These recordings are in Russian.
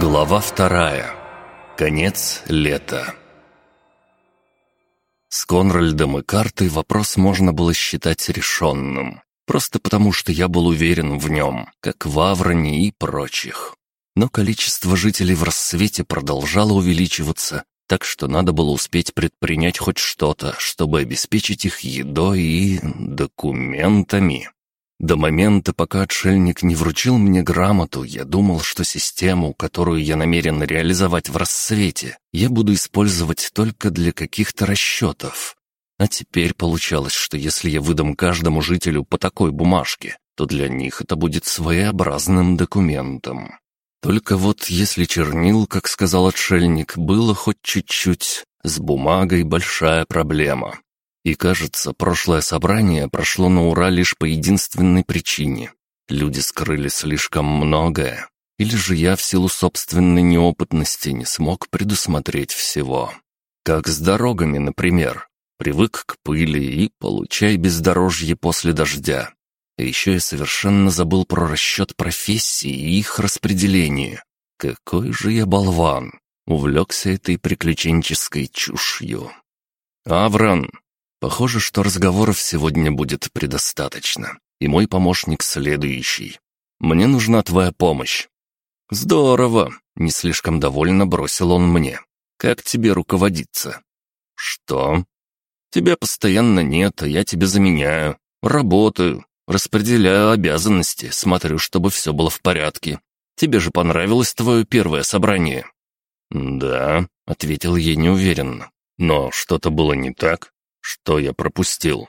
Глава вторая. Конец лета. С Конральдом и картой вопрос можно было считать решенным. Просто потому, что я был уверен в нем, как в Авроне и прочих. Но количество жителей в рассвете продолжало увеличиваться, так что надо было успеть предпринять хоть что-то, чтобы обеспечить их едой и документами. До момента, пока отшельник не вручил мне грамоту, я думал, что систему, которую я намерен реализовать в рассвете, я буду использовать только для каких-то расчетов. А теперь получалось, что если я выдам каждому жителю по такой бумажке, то для них это будет своеобразным документом. Только вот если чернил, как сказал отшельник, было хоть чуть-чуть, с бумагой большая проблема. И кажется, прошлое собрание прошло на ура лишь по единственной причине. Люди скрыли слишком многое. Или же я в силу собственной неопытности не смог предусмотреть всего. Как с дорогами, например. Привык к пыли и получай бездорожье после дождя. А еще я совершенно забыл про расчет профессий и их распределение. Какой же я болван! Увлекся этой приключенческой чушью. «Аврон, Похоже, что разговоров сегодня будет предостаточно, и мой помощник следующий. Мне нужна твоя помощь». «Здорово!» — не слишком довольно бросил он мне. «Как тебе руководиться?» «Что?» «Тебя постоянно нет, а я тебя заменяю. Работаю, распределяю обязанности, смотрю, чтобы все было в порядке. Тебе же понравилось твое первое собрание?» «Да», — ответил ей неуверенно. «Но что-то было не так. Что я пропустил?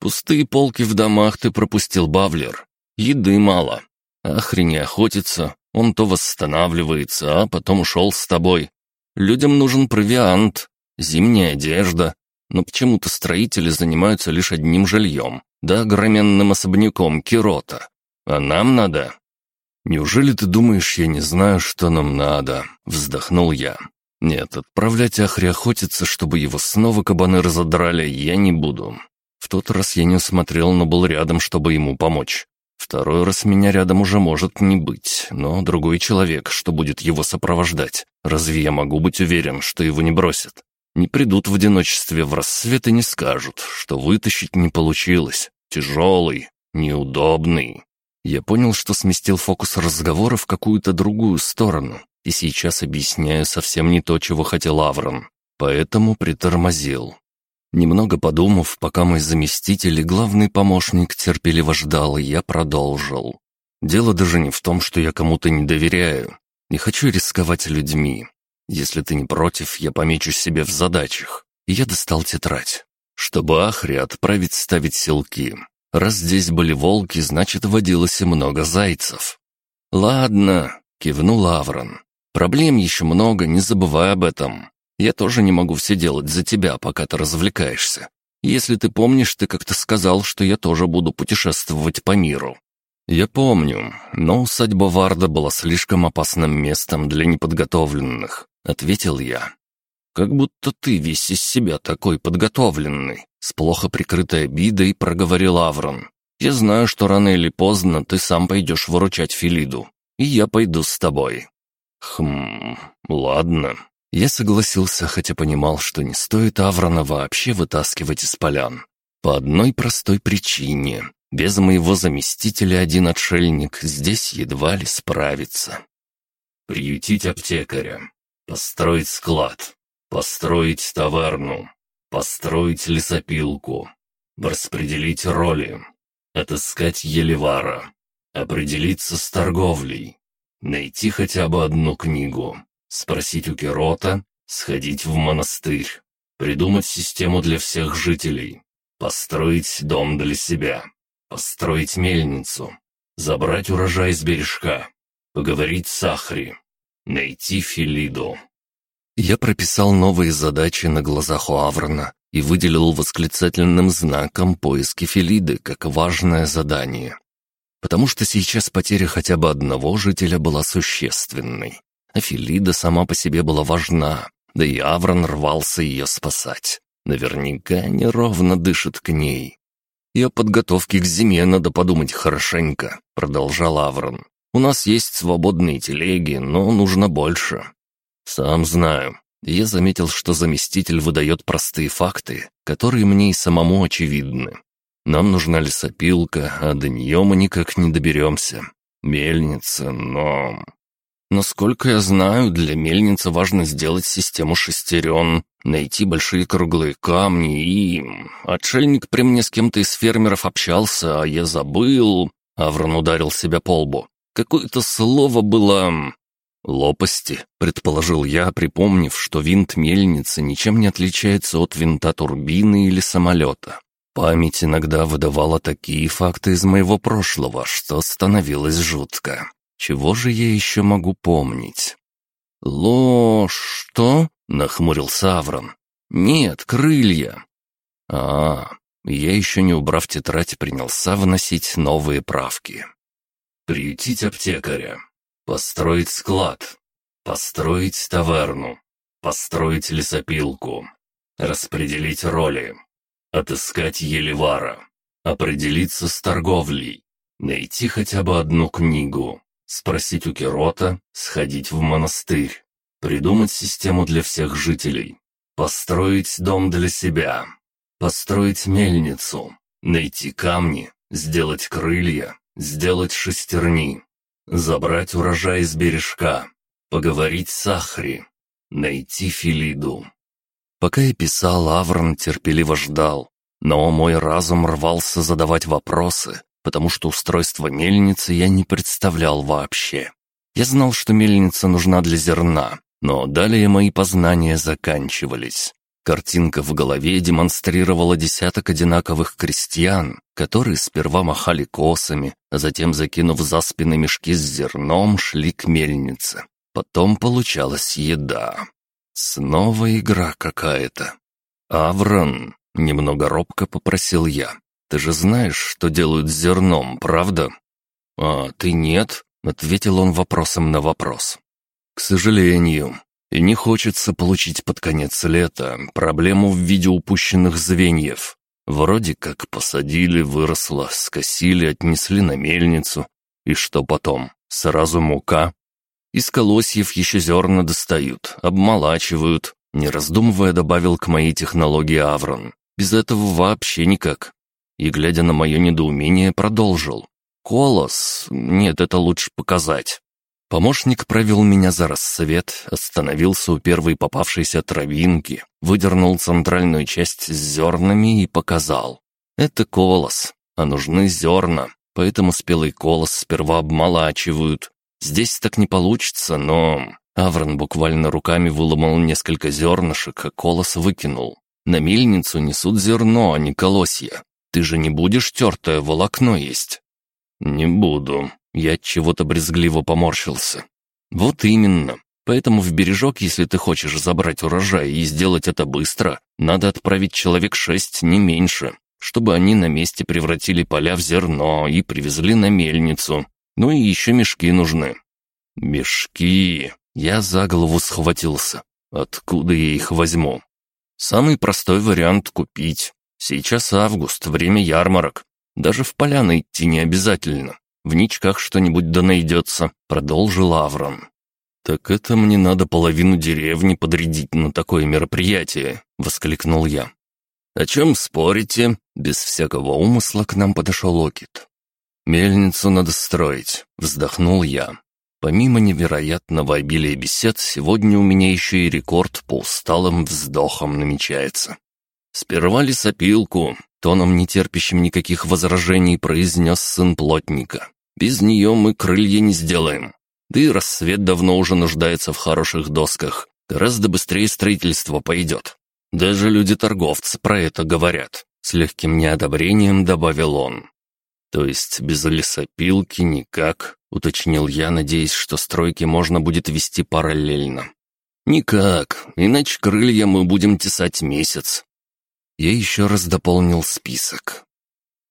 Пустые полки в домах ты пропустил, Бавлер. Еды мало. Ахрень не охотится, он то восстанавливается, а потом ушел с тобой. Людям нужен провиант, зимняя одежда. Но почему-то строители занимаются лишь одним жильем, да огроменным особняком Кирота. А нам надо. «Неужели ты думаешь, я не знаю, что нам надо?» — вздохнул я. Нет, отправлять Ахри охотиться, чтобы его снова кабаны разодрали, я не буду. В тот раз я не усмотрел, но был рядом, чтобы ему помочь. Второй раз меня рядом уже может не быть, но другой человек, что будет его сопровождать. Разве я могу быть уверен, что его не бросят? Не придут в одиночестве в рассвет и не скажут, что вытащить не получилось. Тяжелый, неудобный. Я понял, что сместил фокус разговора в какую-то другую сторону, и сейчас объясняю совсем не то, чего хотел Аврон. Поэтому притормозил. Немного подумав, пока мой заместитель и главный помощник терпеливо ждал, я продолжил. Дело даже не в том, что я кому-то не доверяю. Не хочу рисковать людьми. Если ты не против, я помечу себе в задачах. И я достал тетрадь. Чтобы Ахри отправить ставить селки. Раз здесь были волки, значит, водилось и много зайцев. «Ладно», — кивнул Аврон. Проблем еще много, не забывай об этом. Я тоже не могу все делать за тебя, пока ты развлекаешься. Если ты помнишь, ты как-то сказал, что я тоже буду путешествовать по миру. Я помню, но усадьба Варда была слишком опасным местом для неподготовленных, ответил я. Как будто ты весь из себя такой подготовленный, с плохо прикрытой обидой проговорил Аврон. Я знаю, что рано или поздно ты сам пойдешь выручать Филиду, и я пойду с тобой. Хм, ладно. Я согласился, хотя понимал, что не стоит Аврона вообще вытаскивать из полян. По одной простой причине. Без моего заместителя один отшельник здесь едва ли справится. Приютить аптекаря, построить склад, построить таверну, построить лесопилку, распределить роли, отыскать Елевара, определиться с торговлей, Найти хотя бы одну книгу, спросить у Керота, сходить в монастырь, придумать систему для всех жителей, построить дом для себя, построить мельницу, забрать урожай с бережка, поговорить с Ахри, найти Филиду. Я прописал новые задачи на глазах у Аврона и выделил восклицательным знаком поиски Филиды как важное задание потому что сейчас потеря хотя бы одного жителя была существенной. А Филида сама по себе была важна, да и Аврон рвался ее спасать. Наверняка неровно дышит к ней. «И о подготовке к зиме надо подумать хорошенько», — продолжал Аврон. У нас есть свободные телеги, но нужно больше». «Сам знаю». Я заметил, что заместитель выдает простые факты, которые мне и самому очевидны. Нам нужна лесопилка, а до нее мы никак не доберемся. Мельница, но... Насколько я знаю, для мельницы важно сделать систему шестерен, найти большие круглые камни и... Отшельник при мне с кем-то из фермеров общался, а я забыл... Аврон ударил себя по лбу. Какое-то слово было... «Лопасти», — предположил я, припомнив, что винт мельницы ничем не отличается от винта турбины или самолета. Память иногда выдавала такие факты из моего прошлого, что становилось жутко. Чего же я еще могу помнить? «Ло... что?» — нахмурился Аврон. «Нет, крылья». «А, я еще не убрав тетрадь, принялся вносить новые правки. Приютить аптекаря. Построить склад. Построить таверну. Построить лесопилку. Распределить роли. Отыскать Елевара. Определиться с торговлей. Найти хотя бы одну книгу. Спросить у Керота, сходить в монастырь. Придумать систему для всех жителей. Построить дом для себя. Построить мельницу. Найти камни. Сделать крылья. Сделать шестерни. Забрать урожай из бережка. Поговорить с Ахри. Найти Филиду. Пока я писал, Аврон терпеливо ждал. Но мой разум рвался задавать вопросы, потому что устройство мельницы я не представлял вообще. Я знал, что мельница нужна для зерна, но далее мои познания заканчивались. Картинка в голове демонстрировала десяток одинаковых крестьян, которые сперва махали косами, а затем, закинув за спины мешки с зерном, шли к мельнице. Потом получалась еда. Снова игра какая-то. «Аврон», — немного робко попросил я, — «ты же знаешь, что делают с зерном, правда?» «А ты нет?» — ответил он вопросом на вопрос. «К сожалению. И не хочется получить под конец лета проблему в виде упущенных звеньев. Вроде как посадили, выросло, скосили, отнесли на мельницу. И что потом? Сразу мука? Из колосьев еще зерна достают, обмолачивают. Не раздумывая, добавил к моей технологии Аврон. Без этого вообще никак. И, глядя на мое недоумение, продолжил. «Колос? Нет, это лучше показать. Помощник провел меня за рассвет, остановился у первой попавшейся травинки, выдернул центральную часть с зернами и показал. Это колос, а нужны зерна, поэтому спелый колос сперва обмолачивают, Здесь так не получится, но...» Аврон буквально руками выломал несколько зернышек, а колос выкинул. «На мельницу несут зерно, а не колосья. Ты же не будешь тертое волокно есть?» «Не буду». Я чего-то брезгливо поморщился. «Вот именно. Поэтому в бережок, если ты хочешь забрать урожай и сделать это быстро, надо отправить человек шесть, не меньше, чтобы они на месте превратили поля в зерно и привезли на мельницу. Ну и еще мешки нужны». «Мешки!» Я за голову схватился. «Откуда я их возьму?» «Самый простой вариант — купить. Сейчас август, время ярмарок. Даже в поляны идти не обязательно. В ничках что-нибудь да найдется», — продолжил Аврон. «Так это мне надо половину деревни подрядить на такое мероприятие», — воскликнул я. «О чем спорите?» Без всякого умысла к нам подошел Окит. «Мельницу надо строить», — вздохнул я. Помимо невероятного обилия бесед, сегодня у меня еще и рекорд по усталым вздохам намечается. Сперва лесопилку, тоном нетерпящим никаких возражений произнес сын плотника. Без нее мы крылья не сделаем. Да и рассвет давно уже нуждается в хороших досках. Гораздо быстрее строительство пойдет. Даже люди-торговцы про это говорят. С легким неодобрением добавил он. «То есть без лесопилки никак?» — уточнил я, надеясь, что стройки можно будет вести параллельно. «Никак, иначе крылья мы будем тесать месяц». Я еще раз дополнил список.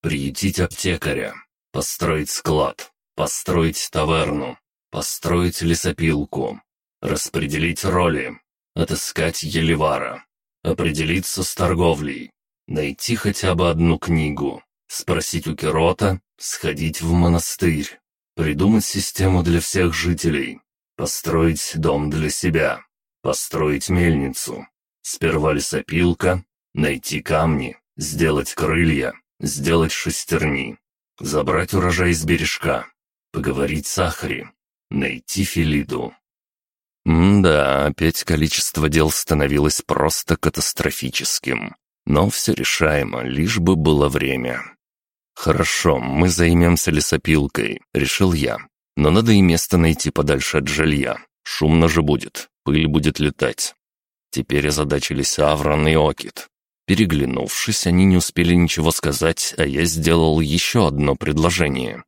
«Приютить аптекаря, построить склад, построить таверну, построить лесопилку, распределить роли, отыскать Елевара, определиться с торговлей, найти хотя бы одну книгу, Спросить у Керота, сходить в монастырь. Придумать систему для всех жителей. Построить дом для себя. Построить мельницу. Сперва лесопилка. Найти камни. Сделать крылья. Сделать шестерни. Забрать урожай из бережка. Поговорить с Ахри. Найти Филиду. М-да, опять количество дел становилось просто катастрофическим. Но все решаемо, лишь бы было время. «Хорошо, мы займемся лесопилкой», — решил я. «Но надо и место найти подальше от жилья. Шумно же будет, пыль будет летать». Теперь озадачились Аврон и Окит. Переглянувшись, они не успели ничего сказать, а я сделал еще одно предложение.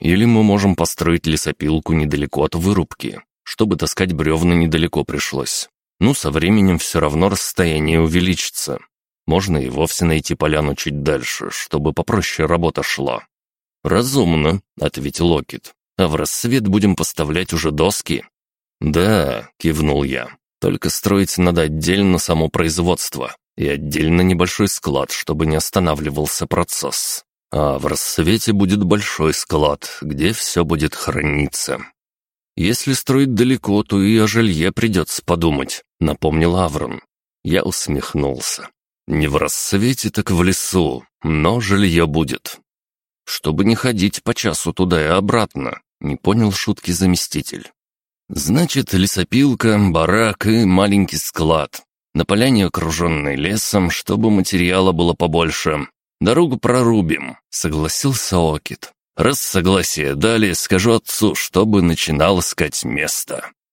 Или мы можем построить лесопилку недалеко от вырубки, чтобы таскать бревна недалеко пришлось. Ну, со временем все равно расстояние увеличится. Можно и вовсе найти поляну чуть дальше, чтобы попроще работа шла. «Разумно», — ответил Окит. «А в рассвет будем поставлять уже доски?» «Да», — кивнул я. «Только строить надо отдельно само производство и отдельно небольшой склад, чтобы не останавливался процесс. А в рассвете будет большой склад, где все будет храниться. «Если строить далеко, то и о жилье придется подумать», — напомнил Аврон. Я усмехнулся. «Не в рассвете, так в лесу, но жилье будет». «Чтобы не ходить по часу туда и обратно», — не понял шутки заместитель. «Значит, лесопилка, барак и маленький склад. На поляне, окруженной лесом, чтобы материала было побольше. Дорогу прорубим», — согласился Окит. Раз согласие дали, скажу отцу, чтобы начинал искать место.